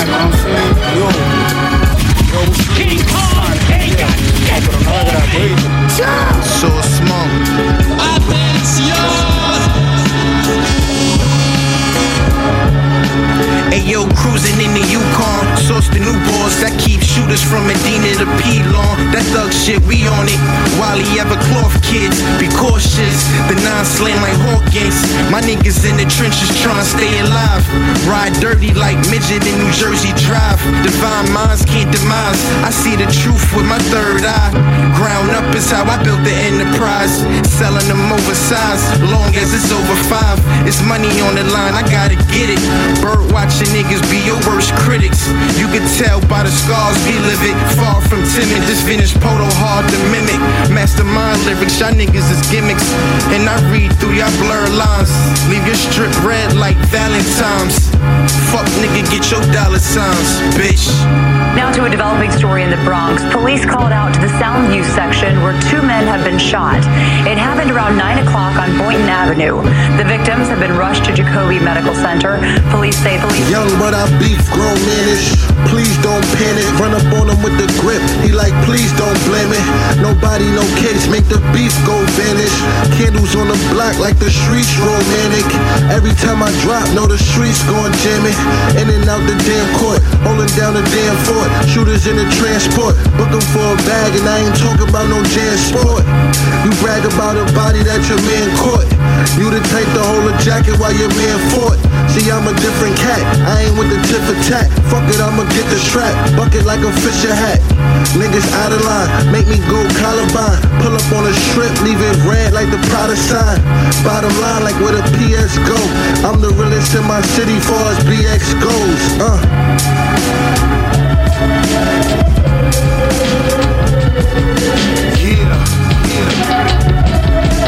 back, you know what I'm saying? Yo. Yo, King Kong, hey, God, pero nada gratuito. So small. Ayo, cruising in the Yukon, source the new boys that keep shooters from Medina to P-Lawn. That thug shit, we on it. Wally ever cloth kids, be cautious. The nine slam like Hawkins. My niggas in the trenches trying to stay alive. Ride dirty like midget in New Jersey Drive. Divine minds can't demise. I see the truth with my third eye. Ground up is how I built the enterprise. Selling them oversized, long as it's over five. It's money on the line, I gotta get it. Bird watching niggas be your worst critics. You can tell by the scars we live it. Far from timid, this finished poto hard to mimic. Mastermind lyrics, y'all niggas is gimmicks. And I read through y'all blur lines. Leave your strip red like Valentine's. Get your dollar signs, bitch. Now to a developing story in the Bronx. Police called out to the Soundview section where two men have been shot. It happened around 9 o'clock on Boynton Avenue. The victims have been rushed to Jacobi Medical Center. Police say police. Young but I beef grown manish. Please don't like, please don't blame it. Nobody, no case. Make the beef go vanish. Candles on the block like the streets romantic. Every time I drop, know the streets going jam it. In and out the damn court. Holding down the damn fort. Shooters in the transport. Booking for a bag and I ain't talking about no jam sport. You brag about a body that your man caught. You the to hold a jacket while your man fought. See, I'm a different cat. I ain't with the tip tat. Fuck it, I'ma get the strap. Bucket like a Fisher hat. Niggas out of line, make me go Columbine. Pull up on a strip, leave it red like the Prada sign. Bottom line, like where the PS go. I'm the realest in my city far as BX goes. Uh.